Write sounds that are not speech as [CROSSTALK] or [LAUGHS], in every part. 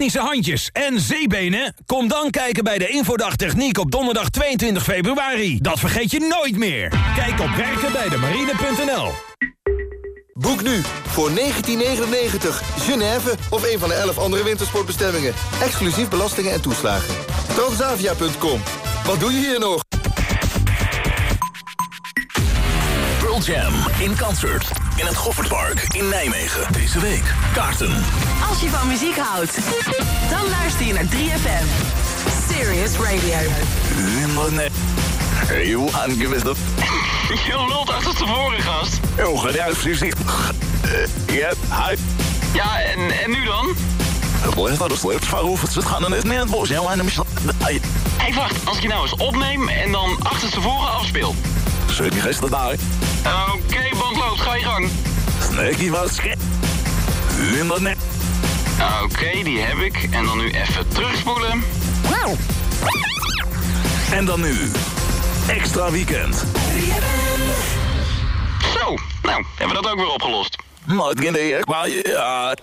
technische handjes en zeebenen? Kom dan kijken bij de Infodag Techniek op donderdag 22 februari. Dat vergeet je nooit meer. Kijk op werkenbijdemarine.nl Boek nu voor 1999 Genève of een van de 11 andere wintersportbestemmingen. Exclusief belastingen en toeslagen. Transavia.com. Wat doe je hier nog? Pearl Jam in concert in het Goffertpark in Nijmegen. Deze week kaarten. Als je van muziek houdt, dan luister je naar 3FM. Serious Radio. Heel aangewist. Je lult achter tevoren, gast. Heel geluid, Ja, hij. Ja, en, en nu dan? Blijf dat is. Waarover het gaan dan is net bos. Ja, Hé, wacht. Als ik je nou eens opneem en dan achter tevoren afspeel. Die gisteren daar. Oké, loopt. Ga je gang. Snakey was schrik. Internet. Oké, die heb ik. En dan nu even terugspoelen. En dan nu. Extra weekend. Zo, nou, hebben we dat ook weer opgelost. Maar het kind maar ja.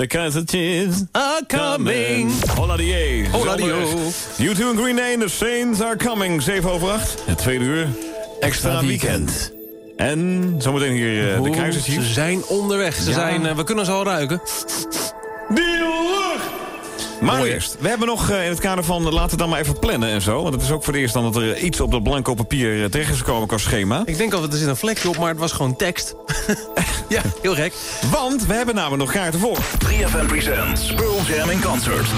De Kaiser Chiefs Are coming. Hola die. Hola die. U2 en Green Day, The Saints are coming. 7 over 8. Het tweede uur. Extra weekend. En zometeen hier eh, de Kaiser Ze zijn onderweg. Ze Ja. zijn, eh, we kunnen ze al ruiken. Lucht! Maar eerst, we hebben nog eh, in het kader van... laten we dan maar even plannen en zo. Want het is ook voor het eerst dan dat er iets op dat blanco papier eh, terecht is gekomen qua schema. Ik denk altijd, er zit een vlekje op, maar het was gewoon tekst. [LAUGHS] ja, heel gek. Want we hebben namelijk nog kaarten voor. 3FM presents Pearl Jam in concert.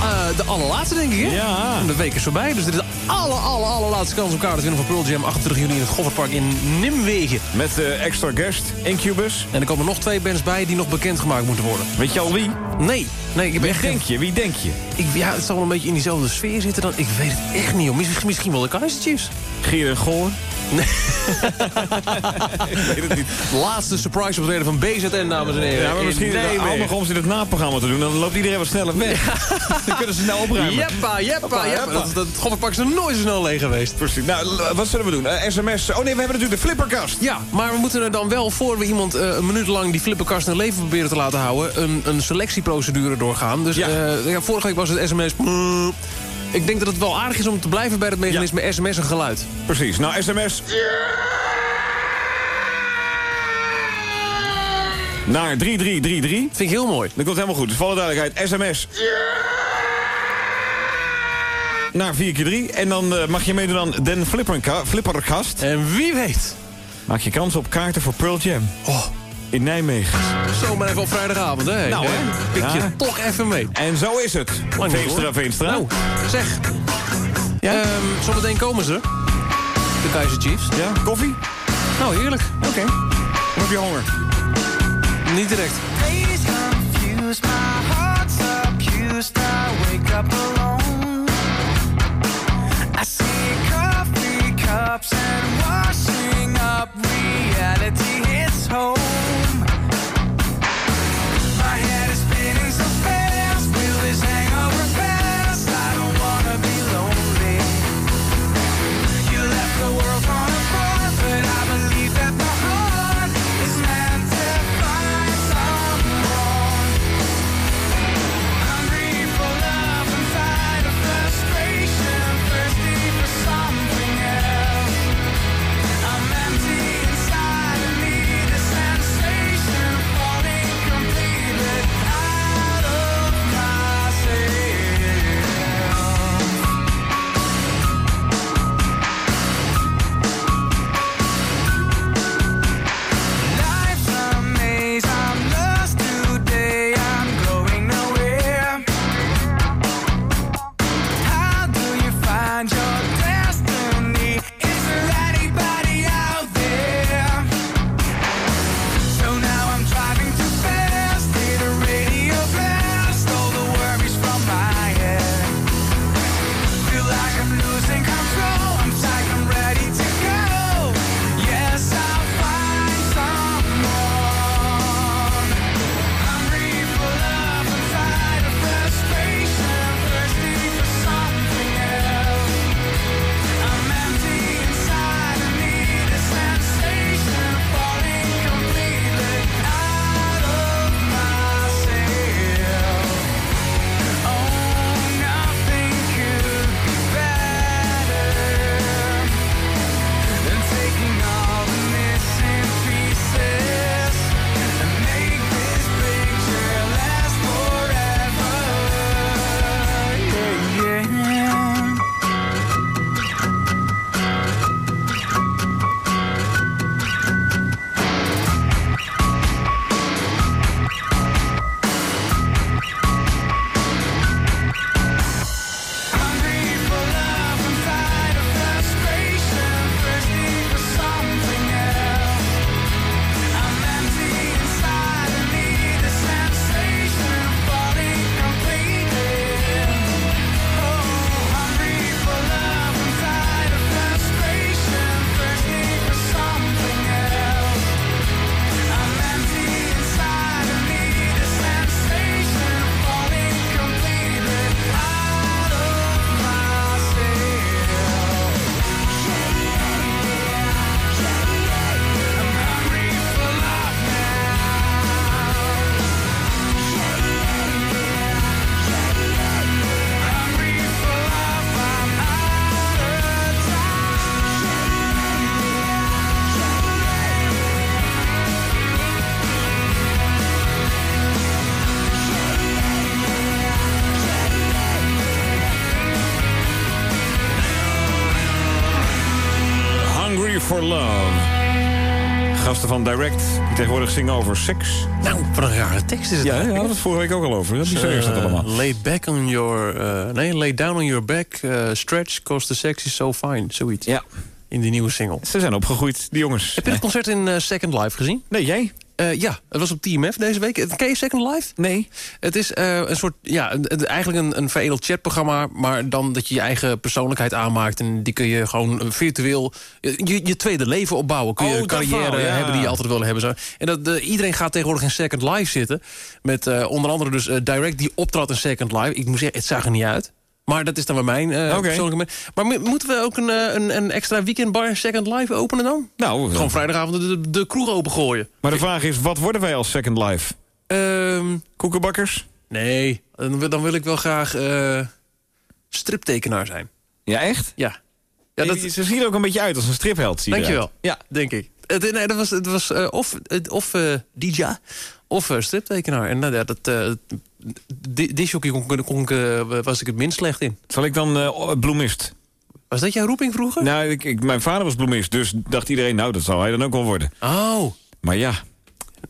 Eh, de allerlaatste, denk ik, hè? Ja. De week is voorbij, dus dit is de aller, aller, allerlaatste kans om kaarten te winnen van Pearl Jam. 28 juni in het Goffertpark in Nimwegen. Met eh, extra guest, Incubus. En er komen nog twee bands bij die nog bekendgemaakt moeten worden. Weet je al wie? Nee, nee, ik ben Wie echt... denk je? Wie denk je? Ik, ja, het zal wel een beetje in diezelfde sfeer zitten dan. Ik weet het echt niet. Misschien, misschien wel de Kaiser Chiefs. Gier Goor? Nee. [LAUGHS] ik weet het niet. Laatste surprise optreden van BZN, dames en heren. Ja, maar In misschien het handig om ze dit naprogramma te doen. Dan loopt iedereen wat sneller weg. [LAUGHS] dan kunnen ze snel opruimen. Jeppa, jeppa, jeppa. Dat, dat is nog nooit zo snel leeg geweest. Precies. Nou, wat zullen we doen? Eh, sms. Oh nee, we hebben natuurlijk de flipperkast. Ja, maar we moeten er dan wel, voor we iemand eh, een minuut lang die flipperkast in leven proberen te laten houden, een, een selectieprocedure doorgaan. Dus Ja. eh, ja, vorige week was het sms. Ik denk dat het wel aardig is om te blijven bij het mechanisme sms en geluid. Precies. Nou, sms. Naar 3333. Vind ik heel mooi. Dat komt helemaal goed. Dus voor alle duidelijkheid, sms. Naar 4 keer 3 En dan eh, mag je meedoen aan Den Flipperka- Flipperkast. En wie weet. Maak je kans op kaarten voor Pearl Jam. Oh, In Nijmegen. zo maar even op vrijdagavond, hè? Nou, hè? Pik je Ja. toch even mee. En zo is het. Lang Veenstra, hoor. Veenstra. Nou, zeg. Ja? Ehm, zometeen komen ze. De Kaiser Chiefs. ja, koffie? Nou, heerlijk. Oké. Heb je honger. Niet direct. Days confused, my heart's accused. I wake up alone. I see coffee cups and washing up. Reality hits home. Van Direct... die tegenwoordig zingen over seks. Nou, wat een rare tekst is het Ja, daar hadden we het vorige week ook al over. hè? Bizar is dat Eh, allemaal. lay back on your... eh, nee, lay down on your back. eh, stretch, cause the sex is so fine. Zoiets. Ja, In die nieuwe single. ze zijn opgegroeid, die jongens. Heb je het concert in Second Life gezien? Nee, jij? Eh, ja, het was op TMF deze week. Ken je Second Life? Nee. Het is eh, een soort, ja, een- eigenlijk een, een veredeld chatprogramma... maar dan dat je je eigen persoonlijkheid aanmaakt... en die kun je gewoon eh, virtueel je, je tweede leven opbouwen. Kun je Oh, een dat carrière ja. hebben die je altijd wil hebben. Zo. En dat, iedereen gaat tegenwoordig in Second Life zitten. Met onder andere dus Direct, die optrad in Second Life. Ik moet zeggen, het zag er niet uit. Maar dat is dan weer mijn eh, Oké. persoonlijke... Maar mo- moeten we ook een, eh, een, een extra weekendbar in Second Life openen dan? Nou, Gewoon vrijdagavond de, de, de kroeg opengooien. maar de vraag is, wat worden wij als Second Life? Ehm Koekenbakkers? Nee, dan wil, dan wil ik wel graag eh, striptekenaar zijn. Ja, echt? Ja. ja dat, Ze ziet er ook een beetje uit als een stripheld. zie je dankjewel. Ja, denk ik. Het, nee, dat was, het was eh, of, of eh DJ of eh, striptekenaar. En nou, ja, dat, di- disjockey kon, kon, ik, eh, was ik het minst slecht in. Zal ik dan eh, bloemist? Was dat jouw roeping vroeger? Nou, ik, ik, mijn vader was bloemist, dus dacht iedereen... nou, dat zal hij dan ook wel worden. Oh, Maar ja,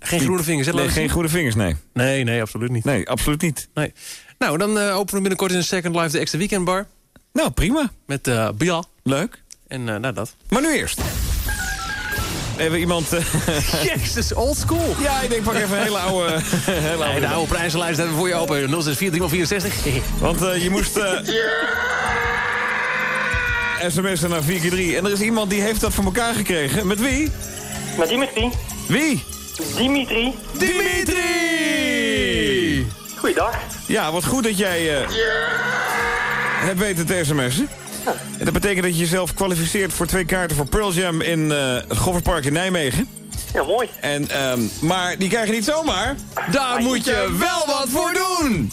geen groene vingers. hè, nee, geen goede vingers, nee. nee, nee, absoluut niet. Nee, absoluut niet. Nee. Nou, dan eh, openen we binnenkort in Second Life de extra weekendbar. Nou, prima. Met eh Bia. Leuk. En eh, nou, dat. Maar nu eerst. Even iemand... eh, [LAUGHS] Jezus, old school. ja, ik denk, pak even een hele oude... [LAUGHS] hele Nee, oude de oude prijzenlijst hebben we voor je open. 064 Want eh, je moest... eh sms'en naar 4 keer 3 En er is iemand die heeft dat voor elkaar gekregen. Met wie? Met Dimitri. Wie? Dimitri. Dimitri! Goeiedag. Ja, wat goed dat jij... eh hebt weten te sms'en. En dat betekent dat je jezelf kwalificeert voor twee kaarten voor Pearl Jam in eh, het Goffertpark in Nijmegen. Ja, mooi. En, ehm, maar die krijg je niet zomaar. Daar moet je wel wat voor doen.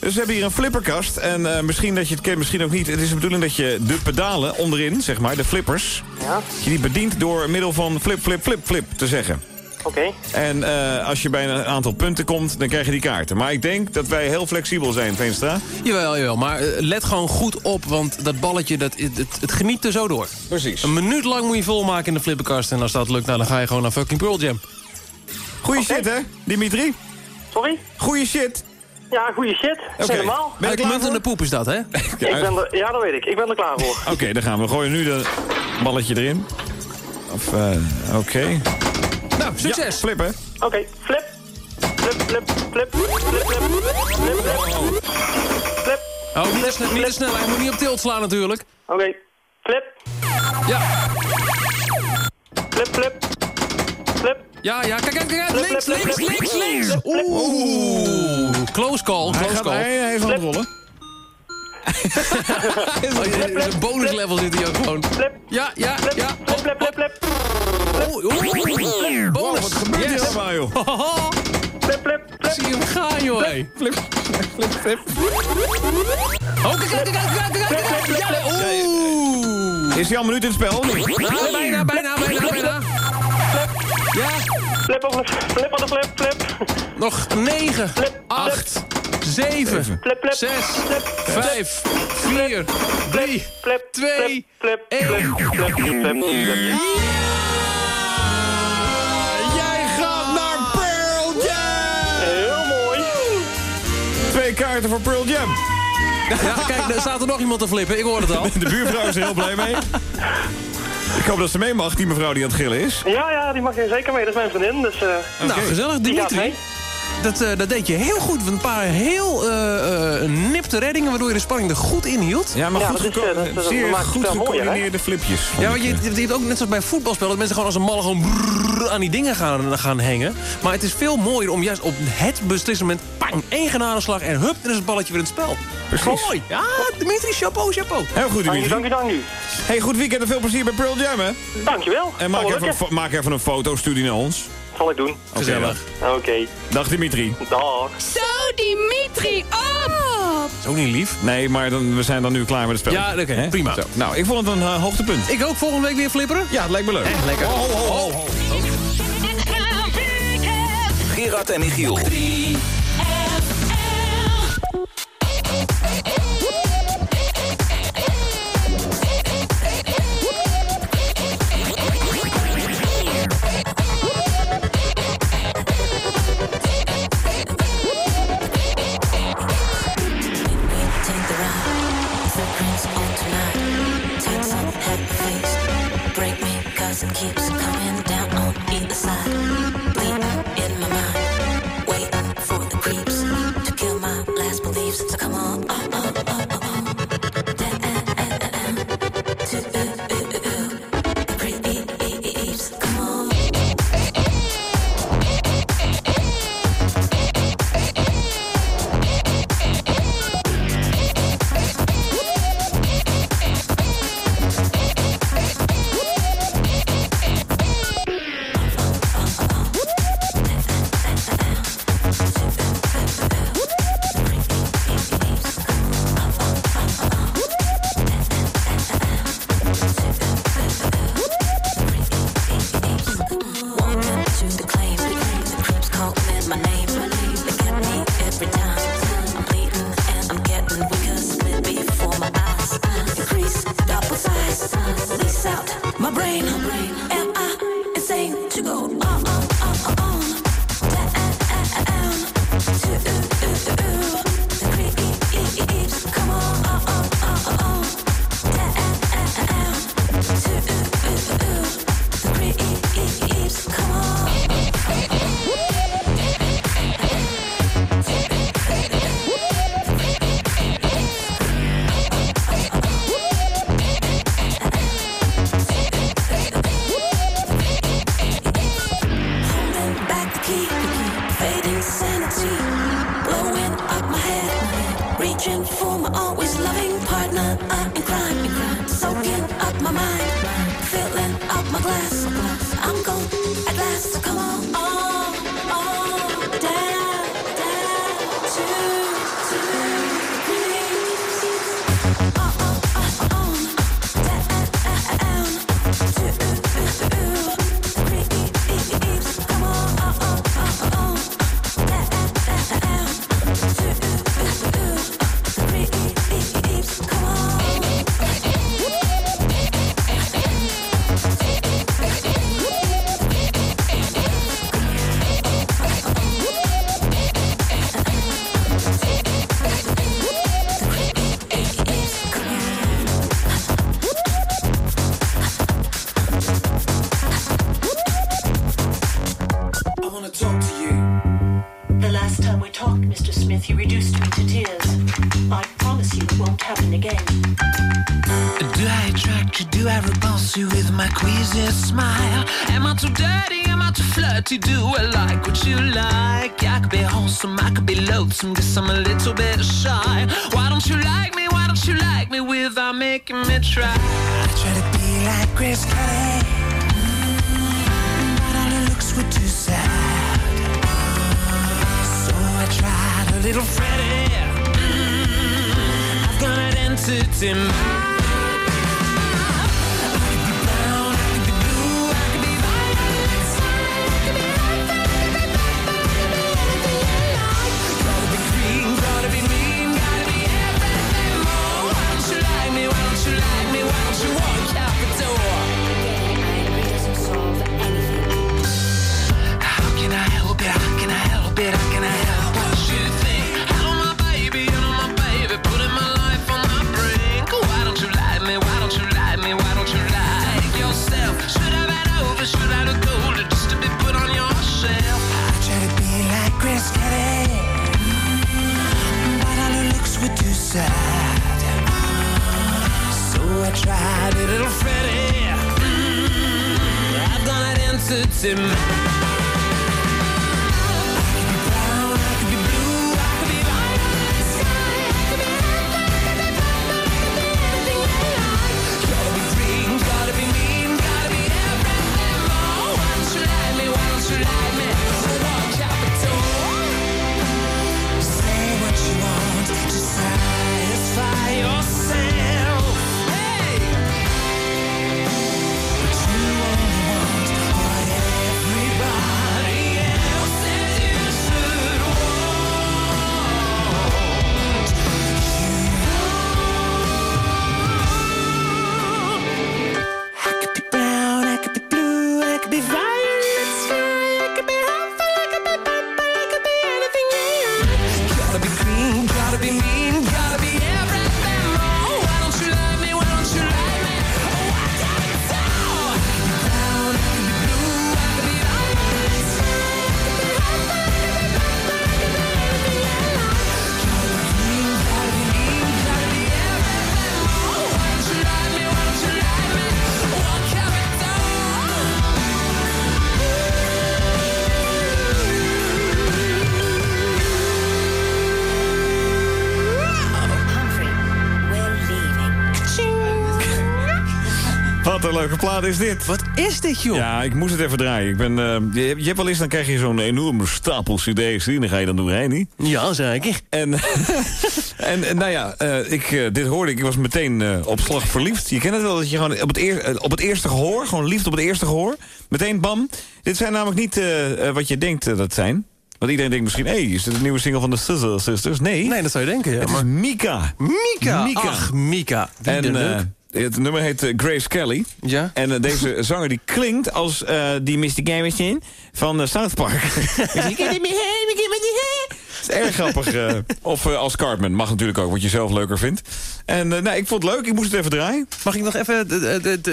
Dus we hebben hier een flipperkast. En eh, misschien dat je het kent, misschien ook niet. Het is de bedoeling dat je de pedalen onderin, zeg maar, de flippers... Ja, je die bedient door middel van flip, flip, flip, flip te zeggen. Oké. En eh, als je bij een aantal punten komt, dan krijg je die kaarten. Maar ik denk dat wij heel flexibel zijn, Veenstra. Jawel, jawel. Maar eh, let gewoon goed op, want dat balletje, dat, het, het, het geniet er zo door. Precies. Een minuut lang moet je volmaken in de flipperkast. En als dat lukt, nou, dan ga je gewoon naar fucking Pearl Jam. Goeie shit, hè, Dimitri? Sorry? Goeie shit. Ja, goede shit. Oké. Helemaal. Ben je Uitmuntende voor? poep is dat, hè? [LAUGHS] Ik ben er, ja, dat weet ik. Ik ben er klaar voor. Oké, dan gaan we. gooien nu dat balletje erin. Of, eh, oké. Nou, Ja, succes! flippen. Oké, flip. Flip, flip, flip, flip, flip, flip, flip, flip. Flip. Oh, niet te, snel, niet te snel. Hij moet niet op tilt slaan natuurlijk. Oké, flip, Ja, flip, flip, flip. ja, ja. Kijk, kijk, kijk. Flip, Links, flip, links, flip, links, flip, links. Oeh. Close call, Hij, close gaat, call. hij, hij aan het rollen. [LAUGHS] Oh, er is een bonus level zit hier ook gewoon. Flip, Ja, ja, flip, ja. flip, flip, flip, flip. Oeh, oeh. Bonus. Wat gebeurt hier Yes. allemaal, joh? Flip, flip, flip. Zie je hem gaan, joh. Flip, flip, flip. Oh, kijk, kijk, kijk, kijk. Ja, Oeh. Is hij al een minuut in het spel? of niet? Nou, bijna, bijna, bijna, bijna. Ja, Flip op de flip op de flip, flip. nog 9, Flip, 8, 7, Flip, flip, 6, flip, 5, 4, 3, flip, 2, flip, flip, 1. Twee kaarten voor Pearl Jam. Ja, kijk, er staat er nog iemand te flippen. Ik hoor het al. De buurvrouw is er heel blij mee. Ik hoop dat ze mee mag, die mevrouw die aan het gillen is. Ja, ja, die mag je zeker mee. Dat is mijn vriendin, dus... eh Nou, gezellig, die gaat Dimitri. mee. Dat, eh, dat deed je heel goed. Een paar heel eh, eh, nipte reddingen, waardoor je de spanning er goed in hield. Ja, maar Ja, goed, dat is, geco- dat- dat zeer goed gecoördineerde flipjes. Ja, want je, je hebt ook net zoals bij voetbalspel... dat mensen gewoon als een malle gewoon aan die dingen gaan, gaan hangen. Maar het is veel mooier om juist op het beslissende moment... pang, één genadeslag en hup, dan is het balletje weer in het spel. Precies. Mooi. Ja, Dimitri, chapeau, chapeau. Heel goed, Dimitri. dank je, dank je. Hey, goed weekend en veel plezier bij Pearl Jam, hè? Dankjewel. En maak even, maak even een foto, stuur die naar ons. Zal ik doen. Gezellig. Oké. Dag Dimitri. Dag. Zo, Dimitri, op! Ook niet lief. Nee, maar dan, we zijn dan nu klaar met het spel. Ja, oké, prima. Zo. Nou, ik vond het een eh, hoogtepunt. Ik ook volgende week weer flipperen. Ja, het lijkt me leuk. Echt lekker. Ho, ho, ho, ho. Gerard en Michiel. keeps coming. Too? Do I like what you like? I could be wholesome, I could be loathsome, guess I'm a little bit shy. Why don't you like me? Why don't you like me without making me try? I try to be like Grace Kelly, mm, but all her looks were too sad. So I tried a little Freddie. Mm, I've got an entity. It's to my plaat is dit. Wat is dit, joh? Ja, ik moest het even draaien. Ik ben, eh, je, je hebt wel eens, dan krijg je zo'n enorme stapel cd's. Die ga je dan doen, hè, niet? Ja, zeker. [LAUGHS] En, en nou ja, eh, ik, eh, dit hoorde ik. Ik was meteen op slag verliefd. Je kent het wel, dat je gewoon op het, eer, op het eerste gehoor... gewoon liefde op het eerste gehoor. Meteen bam. Dit zijn namelijk niet wat je denkt dat het zijn. Want iedereen denkt misschien, hé, hey, is dit een nieuwe single van de Scissor Sisters? Nee, Nee, dat zou je denken, ja. het is Maar... Mika. Mika! Mika. Ach, Mika. En. Het nummer heet eh, Grace Kelly. Ja? En eh, deze [LAUGHS] zanger die klinkt als eh, die Mr. Gamerson van South Park. [LAUGHS] Dat is erg grappig. of als Cartman. Mag natuurlijk ook, wat je zelf leuker vindt. En nou, ik vond het leuk. Ik moest het even draaien. Mag ik nog even,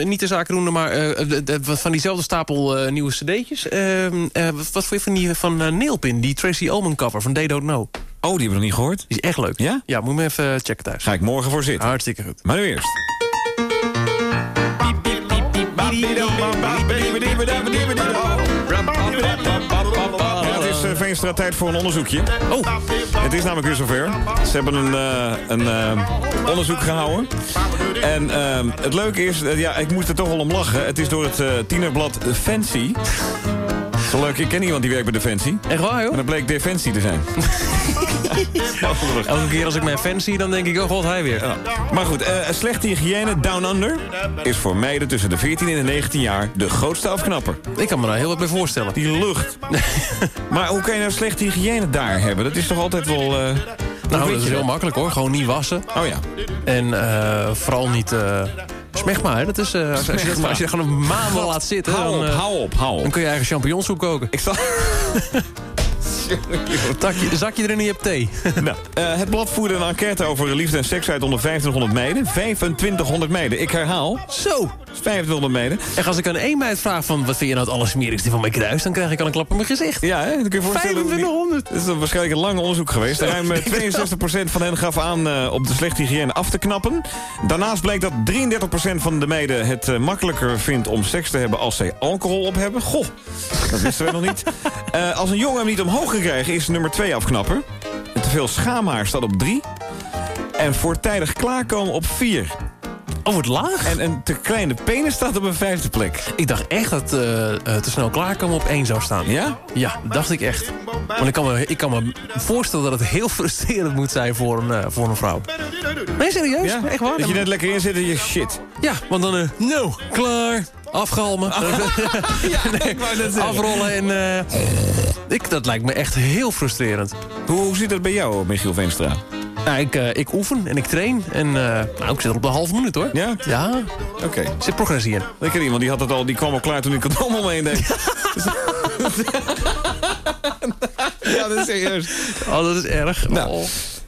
niet de zaken doen, maar van diezelfde stapel nieuwe cd'tjes. Ehm, eh, wat, vond je van die van Nailpin, die Tracy Ullman cover van They Don't Know? Oh, die hebben we nog niet gehoord. Die is echt leuk. Ja? Ja, moet je me even checken thuis. Ga ik morgen voor zitten. Hartstikke goed. Maar nu eerst. Het is eh, Veenstra tijd voor een onderzoekje. Oh, Het is namelijk weer zover. Ze hebben een, eh, een eh, onderzoek gehouden. En het leuke is, ja, ik moest er toch wel om lachen. Het is door het tienerblad Fancy. Leuk, ik ken iemand die werkt bij Defensie. echt waar En joh? dat bleek Defensie te zijn. [LAUGHS] Elke keer als ik mijn fan zie, dan denk ik, oh god, hij weer. Ja. Maar goed, eh, slechte hygiëne Down Under is voor meiden tussen de 14 en de 19 jaar de grootste afknapper. Ik kan me daar heel wat bij voorstellen. Die lucht. [LAUGHS] maar hoe kan je nou slechte hygiëne daar hebben? Dat is toch altijd wel... eh, Nou, dat is heel makkelijk hoor. Gewoon niet wassen. Oh ja. En eh, vooral niet... smegma, hè. Dat is, eh, als, als, je, als je dat gewoon een maand laat zitten... Hou dan, op, eh, hou op, hou dan op. kun je eigen champignonsoep koken. Ik zal... [LAUGHS] Zakje, zakje erin en je hebt thee. [LAUGHS] nou, eh, het blad voerde een enquête over liefde en seks uit onder 2500 meiden. 2500 meiden. Ik herhaal, Zo. 2500 meiden. En als ik aan één meid vraag van... wat vind je nou het allersmerigste van mijn kruis... dan krijg ik al een klap op mijn gezicht. Ja, hè? Dan kun je voorstellen... 2500. Het is waarschijnlijk een lang onderzoek geweest. Ruim eh, 62% van hen gaf aan eh, op de slechte hygiëne af te knappen. Daarnaast bleek dat 33% van de meiden het eh, makkelijker vindt om seks te hebben als zij alcohol op hebben. Goh, dat wisten we nog niet. [LAUGHS] Eh, als een jongen hem niet omhoog kan krijgen is nummer 2 afknapper. En te veel schaamhaar staat op 3. En voortijdig klaarkomen op 4. Oh, wat laag. En een te kleine penis staat op een vijfde plek. Ik dacht echt dat eh, te snel klaarkomen op één zou staan. Ja? Ja, dat dacht ik echt. Want ik kan me, ik kan me voorstellen dat het heel [LAUGHS] frustrerend moet zijn voor een, eh, voor een vrouw. Nee, serieus? Ja? Echt waar? Dat je net lekker in zit en je shit. Ja, want dan... eh no, klaar. Afgalmen. [LAUGHS] ja, ik wou net. Afrollen en... ik, dat lijkt me echt heel frustrerend. Hoe, hoe zit het bij jou, Michiel Veenstra? Nou, ik, eh, ik oefen en ik train. En eh, nou, ik zit op de halve minuut hoor. Ja? Ja, Oké. er zit progressie in. Ik ken iemand die had het al, die kwam al klaar toen ik het allemaal omheen deed. [LAUGHS] ja, dat is serieus. Oh, dat is erg. Nou, Oh.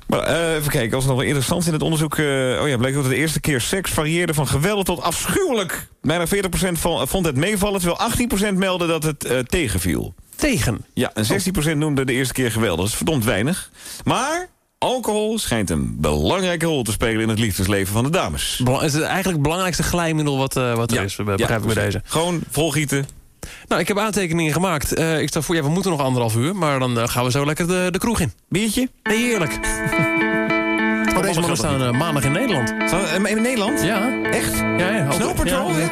Maar eh, even kijken, als er nog wel interessant in het onderzoek... oh ja, bleek dat de eerste keer seks varieerde van geweldig tot afschuwelijk. Bijna 40% van, vond het meevallen, terwijl 18% meldde dat het tegenviel. Tegen. Ja, en 16% noemde de eerste keer geweldig. Dat is verdomd weinig. Maar alcohol schijnt een belangrijke rol te spelen... in het liefdesleven van de dames. Het is eigenlijk het belangrijkste glijmiddel wat, eh, wat er is, be- begrijp ik bij deze. Gewoon volgieten. Nou, ik heb aantekeningen gemaakt. Eh, ik stel voor, ja, we moeten nog anderhalf uur, maar dan eh, gaan we zo lekker de, de kroeg in. Biertje? Nee, heerlijk. [LAUGHS] Oh, deze mannen staan eh, maandag in Nederland. Staan eh, In Nederland? Ja. Echt? Ja, ja. Snow Patrol? Ja.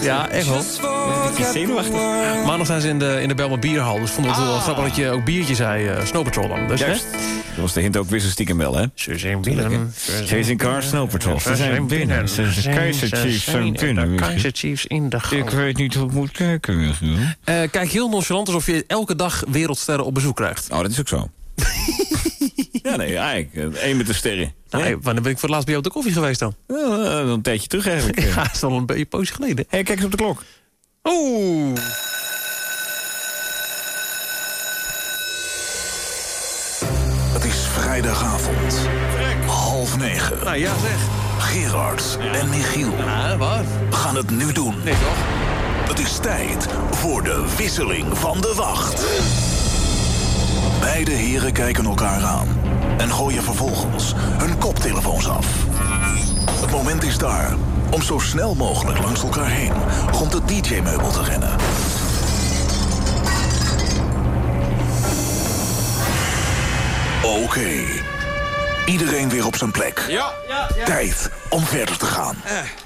Zenuwachtig? Ja, echt wel. Zenuwachtig. Maandag zijn ze in de, in de Belma Bierhal. Dus vonden we het wel grappig dat je ook biertje zei. eh Snow Patrol dan. Dus, Juist. Dat was de hint ook weer zo stiekem wel, hè? Ze zijn binnen. Chasing Car Snow Patrol. Ze zijn binnen. Ze zijn Kaiser Chiefs zijn binnen. De Kaiser Chiefs in de gang. Ik weet niet hoe ik moet kijken. Eh, kijk heel nonchalant alsof je elke dag wereldsterren op bezoek krijgt. Oh, dat is ook zo. [LAUGHS] ja, nee, eigenlijk. Eén met de sterren. Nou, Nee? wanneer ben ik voor het laatst bij jou op de koffie geweest dan? Ja, eh, een tijdje terug eigenlijk. [LAUGHS] Ja, dat is al een beetje poosje geleden. Hé, kijk eens op de klok. Oeh. Het is vrijdagavond. Half negen. Nou ja, zeg. Gerard en Michiel Ah, wat? gaan het nu doen. Nee, toch? Het is tijd voor de wisseling van de wacht. Beide heren kijken elkaar aan en gooien vervolgens hun koptelefoons af. Het moment is daar om zo snel mogelijk langs elkaar heen rond het DJ-meubel te rennen. Oké. Iedereen weer op zijn plek. Ja, ja, ja. Tijd om verder te gaan.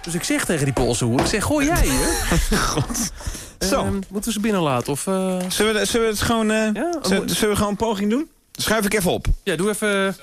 Dus ik zeg tegen die Poolse hoer, ik zeg, gooi jij hier. [LAUGHS] God. Zo. Ehm, moeten we ze binnenlaten? Of, eh, Zullen we, zullen we het gewoon... eh, Ja, zullen, zullen we gewoon een poging doen? Schuif ik even op. Ja, doe even...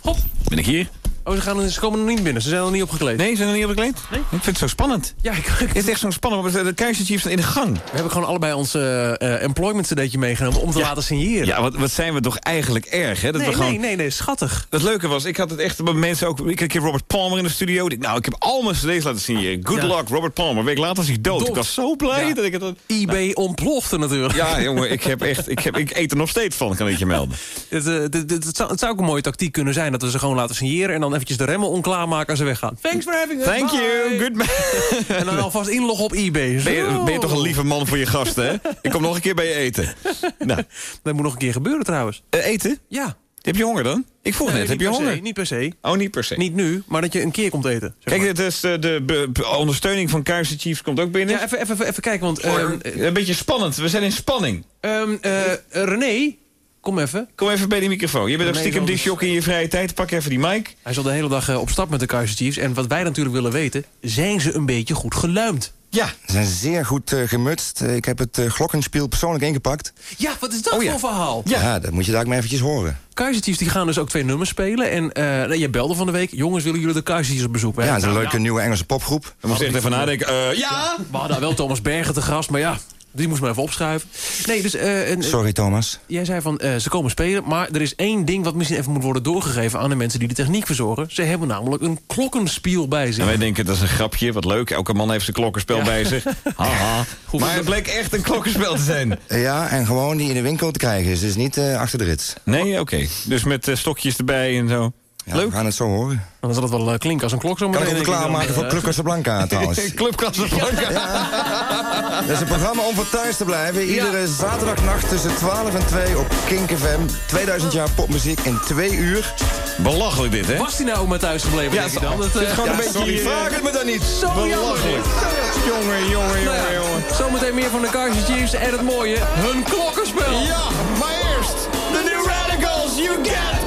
Hop. Ben ik hier? Oh, ze, gaan, ze komen nog niet binnen. Ze zijn nog niet opgekleed. Nee, zijn er niet opgekleed? Nee. Ik vind het zo spannend. Ja, ik, Het is echt zo spannend. De Kaiser Chiefs staan in de gang. We hebben gewoon allebei ons eh, eh, employment cd'tje meegenomen om te Ja. laten signeren. Ja, wat, wat zijn we toch eigenlijk erg, hè? Dat nee, we gewoon... nee, nee, nee, schattig. Het leuke was, ik had het echt bij mensen ook... Ik had een keer Robert Palmer in de studio. Ik, nou, ik heb al mijn cd's laten signeren. Good Ja. luck, Robert Palmer. Een week later was hij dood. Dood. Ik was zo blij Ja. dat ik het... had- eBay ontplofte natuurlijk. Ja, jongen, ik, heb echt, ik, heb, ik eet er nog steeds van, kan ik je melden. [LAUGHS] Het, eh, dit- dit- het, zou, het zou ook een mooie tactiek kunnen zijn... dat we ze gewoon laten signeren... en dan eventjes de remmen onklaarmaken als ze weggaan. Thanks for having us. Thank Bye. you, good man. [LAUGHS] En dan alvast inloggen op eBay. Ben je, ben je toch een lieve man voor je gasten, hè? Ik kom nog een keer bij je eten. Nou, [LAUGHS] Dat moet nog een keer gebeuren trouwens. eh, eten? Ja. Heb je honger dan? Ik vroeg Nee, net, heb je honger? Se, niet per se. Oh, niet per se. Niet nu, maar dat je een keer komt eten. zeg Kijk, het is de, de be- ondersteuning van Kaiser Chiefs komt ook binnen. Ja, even, even, even kijken, want... Oh, ehm, eh, een beetje spannend. We zijn in spanning. eh, René, kom even. Kom even bij die microfoon. Je bent ook stiekem disjockey in je vrije tijd. Pak even die mic. Hij is al de hele dag eh, op stap met de Kaiser Chiefs. En wat wij natuurlijk willen weten, zijn ze een beetje goed geluimd? Ja. Ze zijn zeer goed eh, gemutst. Eh, ik heb het uh, glockenspiel persoonlijk ingepakt. Ja, wat is dat Oh, ja. voor verhaal? Ja. dat moet je daar maar eventjes horen. Kaiser Chiefs die gaan dus ook twee nummers spelen. En eh je belde van de week, jongens, willen jullie de Kaiser Chiefs op bezoek? Ja, het is een leuke nieuwe Engelse popgroep. We moesten echt even nadenken. Eh, ja! We hadden wel Thomas Bergen te gast, maar ja, die moest maar even opschuiven. Nee, dus eh, en, Sorry, Thomas. jij zei van, eh, ze komen spelen, maar er is één ding wat misschien even moet worden doorgegeven aan de mensen die de techniek verzorgen. Ze hebben namelijk een klokkenspiel bij zich. En wij denken, dat is een grapje, wat leuk. Elke man heeft zijn klokkenspel bij zich. [LAUGHS] Haha. Maar het bleek echt een klokkenspel te zijn. Ja, en gewoon die in de winkel te krijgen is. Dus niet eh, achter de rits. Nee, oké. Dus met stokjes erbij en zo. Ja, Leuk. We gaan het zo horen. Dan zal het wel eh, klinken als een klok zo Kan ik ook klaarmaken voor Eh, Club Casablanca [LAUGHS] trouwens. Club Casablanca. Dat is een programma om voor thuis te blijven. Iedere zaterdagnacht tussen 12 en 2 op Kink FM. 2000 jaar popmuziek in 2 uur. Belachelijk dit, hè? Was hij nou maar thuis gebleven, Ja, denk dan? Dat, het is eh, gewoon Ja, een beetje... sorry, vraag het me dan niet. Zo jammer. Belachelijk. Jongen, jongen, Nou jongen, ja, jongen. Zometeen meer van de Kaiser Chiefs en het mooie, hun klokkenspel. Ja, maar eerst... The New Radicals, you get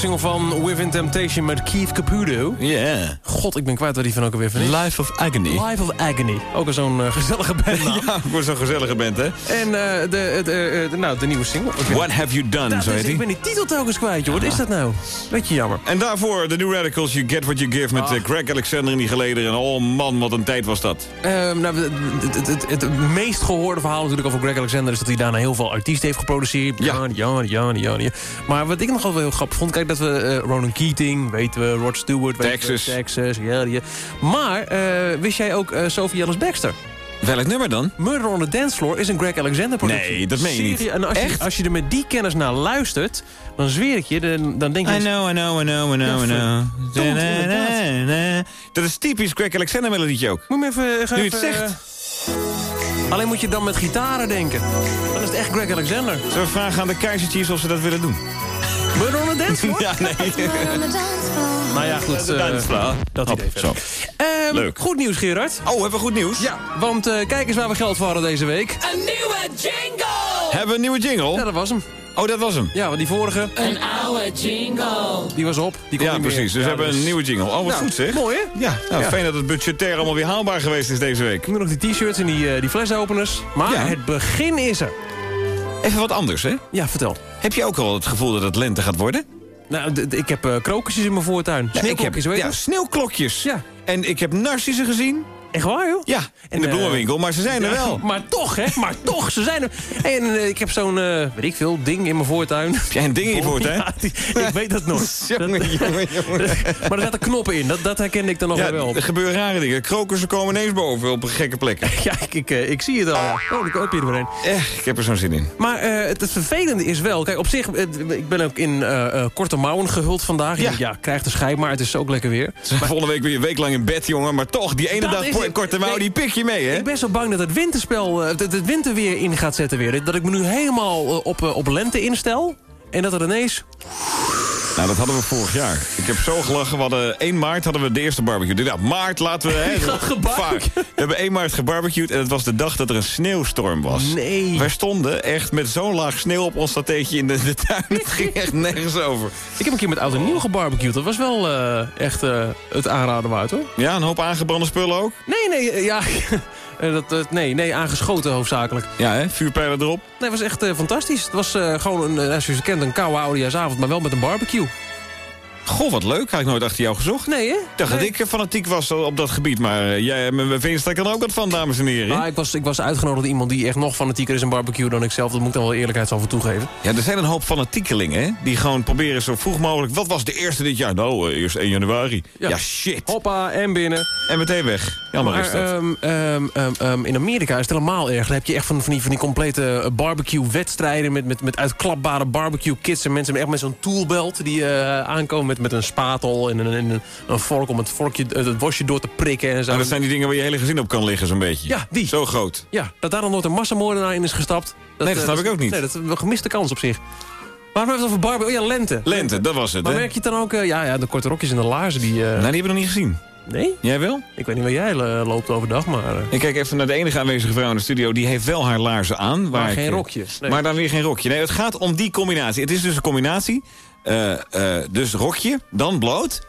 single van Within Temptation met Keith Caputo. Ja. God, ik ben kwijt waar die van ook alweer van is. Life of Agony. Life of Agony. Ook al zo'n eh, gezellige band. [LAUGHS] Ja, ik word zo'n gezellige band, hè? En eh, de, de, de, nou, de nieuwe single. Ik What have you done, Dat zo is- heet ik hij. ben die titel telkens kwijt, joh. Wat is dat nou? Beetje jammer. En daarvoor de New Radicals, You Get What You Give... met Ah. eh, Greg Alexander in die geleden. En oh man, wat een tijd was dat. Ehm, nou, het, het, het, het meest gehoorde verhaal natuurlijk over Greg Alexander... is dat hij daarna heel veel artiesten heeft geproduceerd. Ja. Jan, Jan, Jan, Jan, Jan. Maar wat ik nog wel heel grappig vond... kijk, dat we eh, Ronan Keating, weten we, Rod Stewart... Texas. We, Texas, ja, ja. Maar eh, wist jij ook eh, Sophie Ellis Baxter? Welk nummer dan? Murder on the Dance Floor is een Greg Alexander productie. Nee, dat meen je niet. En als je, als je er met die kennis naar luistert... dan zweer ik je, dan, dan denk je... I know, I know, I know, I know, I know. Dat is typisch Greg Alexander melodietje ook. Moet je even... ga Nu het even, zegt. eh, alleen moet je dan met gitaren denken. Dan is het echt Greg Alexander. Zullen we vragen aan de Kaiser Chiefs of ze dat willen doen? Murder on the Dance Floor? [LAUGHS] Ja, nee. Nou ja, goed. De eh, dansvla. dat Hop, idee Zo. Ehm, Leuk. Goed nieuws, Gerard. Oh, hebben we goed nieuws? Ja, want eh, kijk eens waar we geld voor hadden deze week. Een nieuwe jingle! Hebben we een nieuwe jingle? Ja, dat was hem. Oh, dat was hem. Ja, want die vorige, Een oude jingle. die was op. Die kon Ja, niet meer. precies. Dus we Ja, hebben een nieuwe jingle. Oh, wat Nou, goed zeg. Mooi, hè? Ja, nou, Ja. fijn dat het budgetair allemaal weer haalbaar geweest is deze week. Nu nog die t-shirts en die, eh, die flesopeners. Maar Ja. het begin is er. Even wat anders, hè? Ja, vertel. Heb je ook al het gevoel dat het lente gaat worden? Nou, ik heb eh krokusjes in mijn voortuin. Ja, ik heb Sneeuwklokjes, weet je ja, sneeuwklokjes. Ja. En ik heb narcissen gezien. Echt waar, joh? Ja, in de eh, bloemenwinkel, maar ze zijn er wel. [LAUGHS] Maar toch, hè? Maar toch, ze zijn er. En eh, ik heb zo'n, eh, weet ik veel, ding in mijn voortuin. Heb jij een ding in je [LAUGHS] voortuin? Ja, die- ik weet dat nooit. [LAUGHS] Jongen, jongen, jongen. Maar er zaten knoppen in, dat, dat herkende ik dan nog Ja, wel. er gebeuren rare dingen. Krokussen komen ineens boven op gekke plekken. Ja, ik, ik, ik zie het al. Oh, ik heb je er weer een. Eh, ik heb er zo'n zin in. Maar het, het vervelende is wel... Kijk, op zich, ik ben ook in korte mouwen gehuld vandaag. Ja. Ja. krijg de schijf, maar het is ook lekker weer. Volgende week weer een week lang in bed, jongen. Maar toch, die ene Dat dag het. korte mouw, die pik je mee, hè? Ik ben zo bang dat het winterspel, eh, het, het winterweer in gaat zetten weer. Dat ik me nu helemaal eh, op, eh, op lente instel. En dat er ineens... Nou, dat hadden we vorig jaar. Ik heb zo gelachen. We hadden 1 maart hadden we de eerste barbecue. Ja, maart laten we... Hè, [LAUGHS] vaak. We hebben 1 maart gebarbecued en het was de dag dat er een sneeuwstorm was. Nee. Wij stonden echt met zo'n laag sneeuw op ons satéetje in de, de tuin. Het ging echt nergens over. Ik heb een keer met oud en nieuw gebarbecued. Dat was wel eh, echt eh, het aanraden waard, hoor. Ja, een hoop aangebrande spullen ook. Nee, nee, eh, ja... eh, dat, eh, nee, nee, aangeschoten hoofdzakelijk. Ja, hè? Vuurpijlen erop. Nee, het was echt eh, fantastisch. Het was gewoon, een, zoals je kent, een koude oudejaarsavond, maar wel met een barbecue. Goh, wat leuk. Had ik nooit achter jou gezocht. Nee, hè? Ik dacht dat Nee. ik eh, fanatiek was op dat gebied. Maar eh, jij, mijn Veenstra kan er ook wat van, dames en heren. Nou, ik, was, ik was uitgenodigd door iemand die echt nog fanatieker is in barbecue dan ik zelf. Dat moet ik dan wel eerlijkheidshalve toegeven. Ja, er zijn een hoop fanatiekelingen, hè? Die gewoon proberen zo vroeg mogelijk... Wat was de eerste dit jaar? Nou, eh, eerst 1 januari. Ja, shit. Hoppa, en binnen. En meteen weg. Jammer maar is dat. ehm, ehm, ehm, in Amerika is het helemaal erg. Dan heb je echt van, van, die, van die complete barbecue-wedstrijden... Met, met, met uitklapbare barbecue-kits en mensen echt met zo'n toolbelt... die aankomen met, met een spatel en een, en een, vork om het, vorkje, het worstje door te prikken. En zo. Nou, dat zijn die dingen waar je hele gezin op kan liggen, zo'n beetje. Ja, die. Zo groot. Ja, dat daar dan nooit een massamoordenaar in is gestapt. Nee, dat eh, snap ik ook niet. Nee, dat is een gemiste kans op zich. Maar we hebben het over barbecue. Oh ja, lente. Lente, dat was het, Maar hè? merk je het dan ook... eh, ja, ja, de korte rokjes en de laarzen die... eh, Nou, die hebben we nog niet gezien. Nee? Jij wel? Ik weet niet waar jij loopt overdag, maar... Ik kijk even naar de enige aanwezige vrouw in de studio. Die heeft wel haar laarzen aan. Waar Maar ik, geen rokje. Nee. Maar dan weer geen rokje. Nee, het gaat om die combinatie. Het is dus een combinatie. Eh, eh, dus rokje, dan bloot.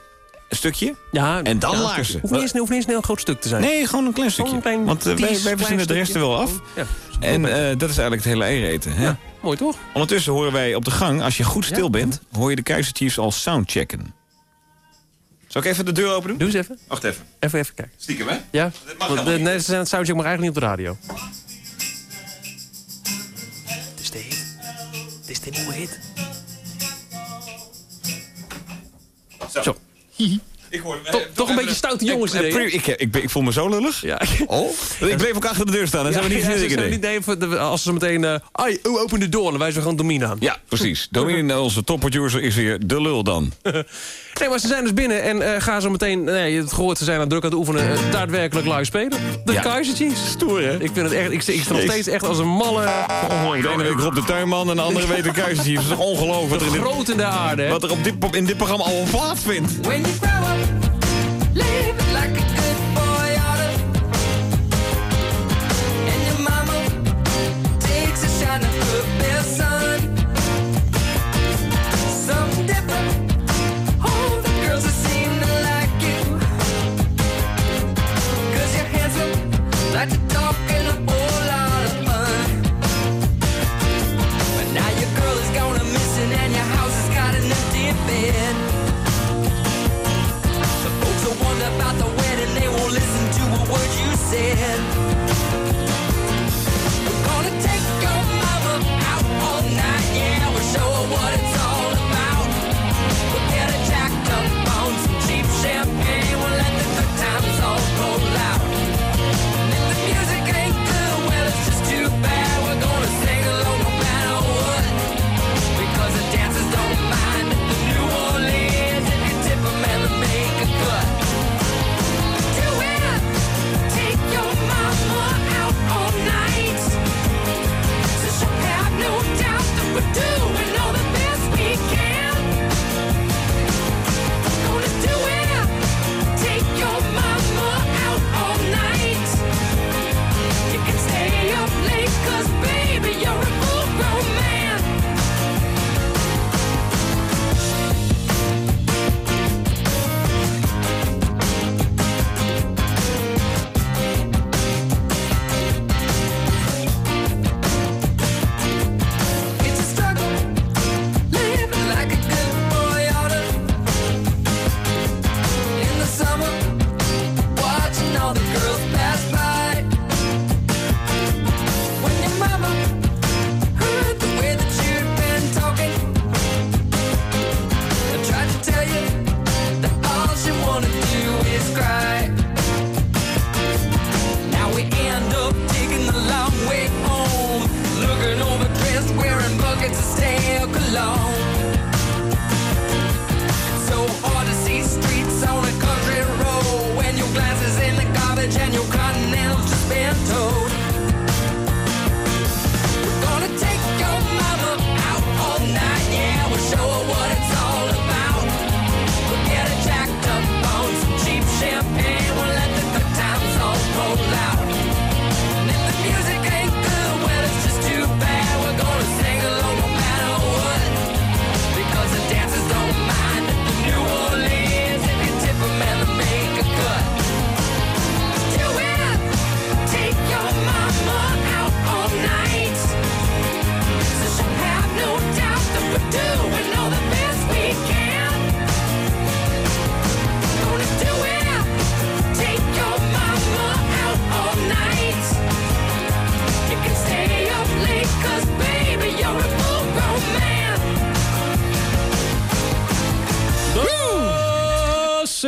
Een stukje. ja, En dan ja, laarzen. Hoeft niet, eens, hoeft niet eens een heel groot stuk te zijn. Nee, gewoon een klein stukje. Gewoon een klein Want eh, wij, wij verzinnen de rest er wel af. stukje. Ja, En eh, dat is eigenlijk het hele eieren Hè? Ja, mooi toch? Ondertussen horen wij op de gang, als je goed stil bent... hoor je de Chiefs al soundchecken. Zal ik even de deur open doen? Doe eens even. Wacht even. Even, even kijken. Stiekem, hè? Ja? mag Want, nee, ze zijn het soundcheck maar eigenlijk niet op de radio. Het is de hit. Het is de nieuwe hit. Zo. Ik hoor, Toch- toch een beetje stoute jongens Ik, idee, ik, ik, ik voel me zo lullig. Ja. Oh? Ik bleef ook achter de deur staan. Dat zijn we niet ja, niet de- als ze meteen... eh ai, oh, open de deur, dan wijzen we gewoon Domine aan. Ja, precies. Dominique, [LAUGHS] onze topproducer, is weer de lul dan. Nee, maar ze zijn dus binnen en eh, gaan zo meteen... Nee, je hebt het gehoord, ze zijn aan druk aan het oefenen... eh, daadwerkelijk live spelen. De Ja. Kaiser Chiefs. Stoer, hè? Ik vind het echt... Ik, ik sta nog steeds echt als een malle... De ene week Rob de Tuinman en de andere week de Kaiser Chiefs. Dat is toch ongelooflijk [LAUGHS] dit, Groot in de aarde, hè? wat er op dit, in dit programma al plaatsvindt. When you grow up, live like head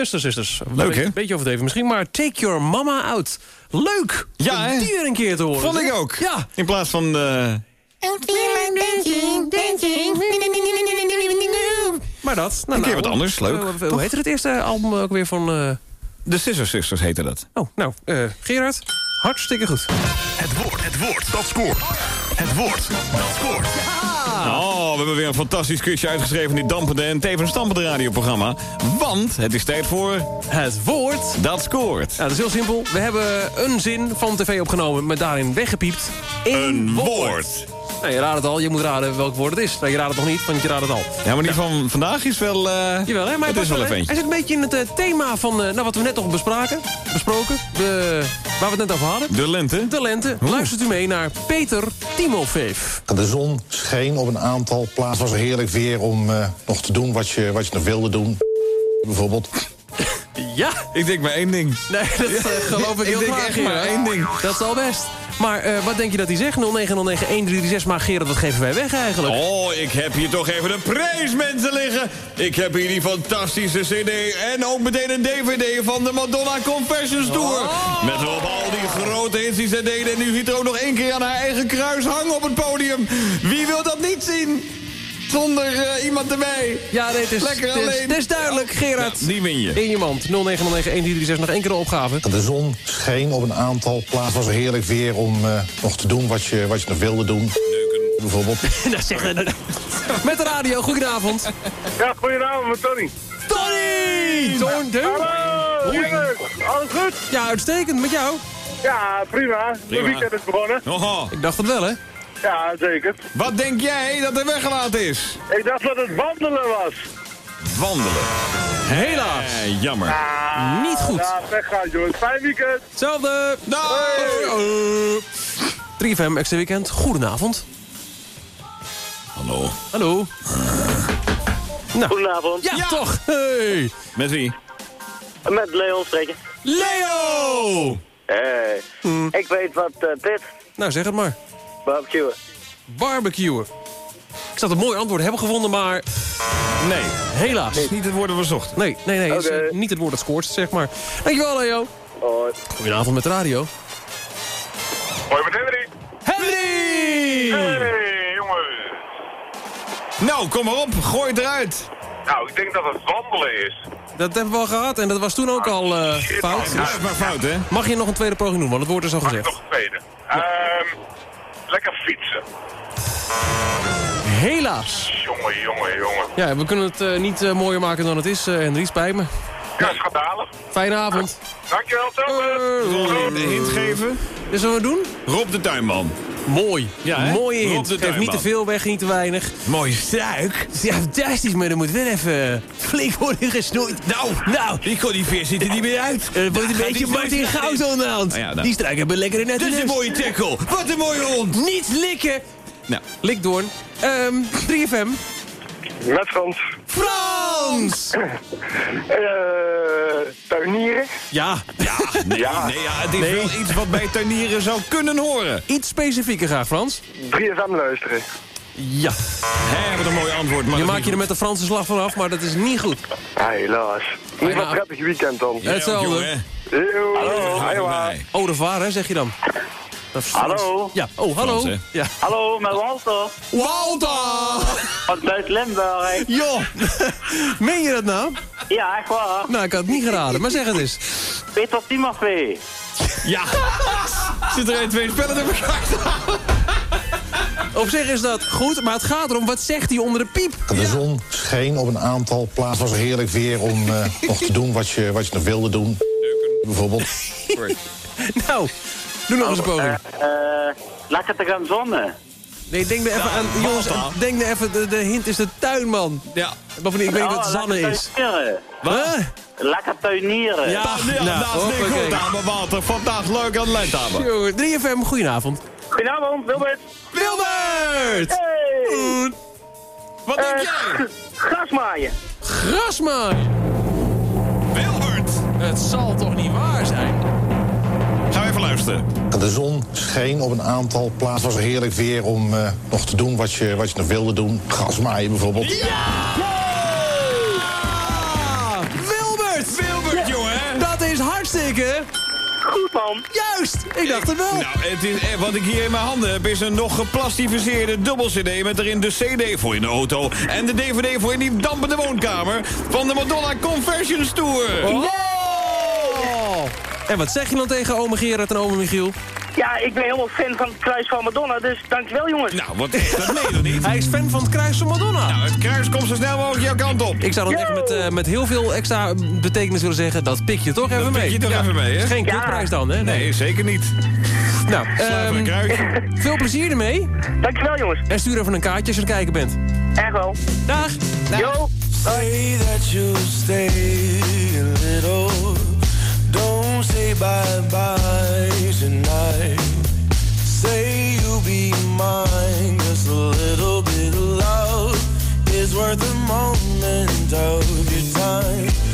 Zusters, zusters. Leuk, hè? Een beetje overdreven misschien, maar take your mama out. Leuk! Ja, Om hè? die weer een keer te horen. Vond ik ook. Ja. In plaats van... eh, Maar dat. Nou, Een keer nou, wat anders, leuk, hoe heette het eerste album ook weer van... eh, de Scissor Sisters heette dat. Oh, nou, eh, Gerard, hartstikke goed. Het woord, het woord, dat scoort. Het woord, dat scoort. Oh, we hebben weer een fantastisch quizje uitgeschreven... in dit dampende en tevens stampende radioprogramma. Want het is tijd voor... Het woord... Dat scoort. Ja, dat is heel simpel. We hebben een zin van tv opgenomen met daarin weggepiept. Een woord. Nou, je raadt het al. Je moet raden welk woord het is. Nou, je raadt het nog niet, want je raadt het al. Ja, maar die van vandaag is wel... eh Jawel, hè? Maar het is wel ventje. Hij zit een beetje in het eh, thema van eh, nou, wat we net nog bespraken. Besproken. De, waar we het net over hadden. De lente. De lente. Luistert u mee naar Peter Timofeef. De zon scheen op een aantal plaatsen. Het was heerlijk weer om eh, nog te doen wat je, wat je nog wilde doen. Bijvoorbeeld. Ja. Ik denk maar één ding. Nee, dat eh, geloof ik Ik heel denk graag, echt maar één ding. Dat is al best. Maar eh, wat denk je dat hij zegt? 0909-1336. Maar Gerard, wat geven wij weg eigenlijk? Oh, ik heb hier toch even een prijs, mensen, liggen. Ik heb hier die fantastische cd en ook meteen een dvd van de Madonna Confessions Tour. Met erop al die grote hits die ze deden. En nu ziet er ook nog één keer aan haar eigen kruis hangen op het podium. Wie wil dat niet zien? Zonder eh, iemand erbij. Ja, nee, het is, Lekker het alleen. het is duidelijk, Gerard. Ja, die win je. In je mand. 0909-1336. Nog één keer de opgave. De zon scheen op een aantal plaatsen. Het was heerlijk weer om eh, nog te doen wat je, wat je nog wilde doen. Bijvoorbeeld. [LAUGHS] dat zeggen Met de radio, goedenavond. Ja, goedenavond, met Tony. Tony! Toon, Toon. Hallo, jongens. Alles goed? Ja, uitstekend. Met jou? Ja, prima. De weekend is begonnen. Oho. Ik dacht het wel, hè? Ja, zeker. Wat denk jij dat er weggelaten is? Ik dacht dat het wandelen was. Wandelen. Helaas. Eh, jammer. Ah, Niet goed. Ja, weg gaat, jongens. Fijn weekend. Hetzelfde. Dag. Uh, 3FM Extra Weekend. Goedenavond. Hallo. Hallo. Nou. Goedenavond. Ja, toch. Hey. Met wie? Met Leon spreken. Leo! Hey. Ik weet wat eh, dit. Nou, zeg het maar. Barbecue. Barbecuen. Ik zou het een mooi antwoord hebben gevonden, maar Nee, helaas. niet het woord dat we zochten. Nee, nee, nee. is, niet het woord dat scoort, zeg maar. Dankjewel, Leo. Hoi. Goedenavond met de radio. Hoi met Henry. Henry! Hey, jongens. Nou, kom maar op, gooi het eruit. Nou, ik denk dat het wandelen is. Dat hebben we al gehad en dat was toen ook al eh, fout. Ja, is maar fout, hè? Mag je nog een tweede poging doen, want het woord is al Mag ik gezegd. nog een tweede? Ehm, lekker fietsen. Helaas. Jongen, jongen, jongen. Ja, we kunnen het eh, niet eh, mooier maken dan het is, eh Henry. Spijt me. Ja, schandalig. Fijne avond. Dankjewel, we Uh, een hint geven? Dus zullen we doen? Rob de tuinman. Mooi. Ja? Mooie hint. Geef niet te veel weg, niet te weinig. Mooie struik. Ja, fantastisch, maar er moet wel even flink worden gesnoeid. Nou, Nou, die kon die veer zit er niet meer uit. er wordt een Gaat beetje Martin Goud aan de hand. Nou nou. Die struik hebben lekker in net Dit is een mooie tackle. Wat een mooie hond. Niet likken. Nou, Likdoorn. Ehm 3FM. Met Frans. Frans! [CLEARS THROAT] Eh, tuinieren. Ja, ja, nee, Ja. nee, ja, het is Nee. wel iets wat bij tuinieren zou kunnen horen. iets specifieker graag, Frans. 3FM luisteren. Ja. Hè, wat een mooi antwoord. Maar Je maakt je er met de Franse slag vanaf, maar dat is niet goed. Helaas. Niet Ja. een prettig weekend dan. Hetzelfde. Hallo. Oh, de vaar, hè, zeg je dan. Dat is Frans. Hallo. Ja, oh, hallo. Frans, ja. Hallo, met Walter. Walter! Uit Zuid-Limburg. Joh, [LAUGHS] meen je dat nou? Ja, echt waar. Nou, ik had het niet geraden, maar zeg het eens. Peter Timofee. Ja. [LAUGHS] Zit er een twee spellen in elkaar? [LAUGHS] Op zich is dat goed, maar het gaat erom, wat zegt hij onder de piep? De zon scheen op een aantal plaatsen. Het was heerlijk weer om eh, nog te doen wat je, wat je nog wilde doen. Bijvoorbeeld. Nou, doe nog eens een poging. Eh, lekker te gaan zonnen. Nee, denk er even aan, jongens, denk er even, de, de hint is de tuinman. Ja. Bovendien, ik weet niet Oh, wat Zanne lekker is. tuinieren. Wat? Lekker tuinieren. Ja, Ja, nou, dat is niet goed, dame Walter. Vandaag leuk aan de lijn. Jongen, 3FM, goedenavond. Goedenavond, Wilbert. Wilbert! Hey. Goed. Wat denk Eh, jij? grasmaaien. Grasmaai! Wilbert. Het zal toch niet waar zijn? Luisteren. De zon scheen op een aantal plaatsen. Het was heerlijk weer om eh, nog te doen wat je, wat je nog wilde doen. Grasmaaien bijvoorbeeld. Wilbert! Wilbert, jongen. Dat is hartstikke... Goed, man. Juist! Ik dacht het wel. Nou, het is, eh, wat ik hier in mijn handen heb is een nog geplastificeerde dubbel-cd... met erin de cd voor in de auto en de dvd voor in die dampende woonkamer... van de Madonna Confessions Tour. Oh. En wat zeg je dan tegen ome Gerard en ome Michiel? Ja, ik ben helemaal fan van het kruis van Madonna, dus dankjewel jongens. Nou, wat dat meen je niet? [LAUGHS] Hij is fan van het kruis van Madonna. Nou, het kruis komt zo snel mogelijk jouw kant op. Ik zou dan echt met, eh, met heel veel extra betekenis willen zeggen... dat pik je toch even pik mee. je toch even mee, hè? Geen Ja. kutprijs dan, hè? Nee, zeker niet. Nou, kruisje. [LAUGHS] veel plezier ermee. Dankjewel jongens. En stuur even een kaartje als je aan het kijken bent. Echt wel. Dag! Yo. Say Say bye bye tonight. Say you'll be mine. Just a little bit of love is worth a moment of your time.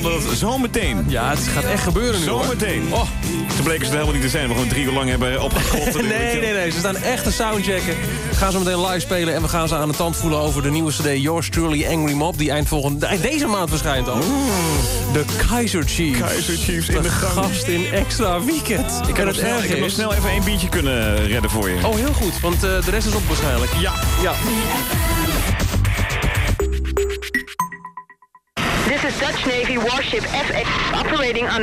Melden dat zometeen... Ja, het gaat echt gebeuren nu. Zometeen. Oh. Toen bleken ze er helemaal niet te zijn. We gewoon drie uur lang hebben opgeklopt. [LAUGHS] nee, nee, nee. Ze staan echt te soundchecken. We gaan zo meteen live spelen en we gaan ze aan de tand voelen over de nieuwe CD Yours Truly Angry Mob. Die eind, volgende, eind deze maand verschijnt al. De Kaiser Chiefs. Kaiser Chiefs in de gang. gast in extra weekend. Ik heb, nog het snel, erg ik heb nog snel even één biertje kunnen redden voor je. Oh, heel goed, want eh, de rest is op waarschijnlijk. Ja. ja. Operating on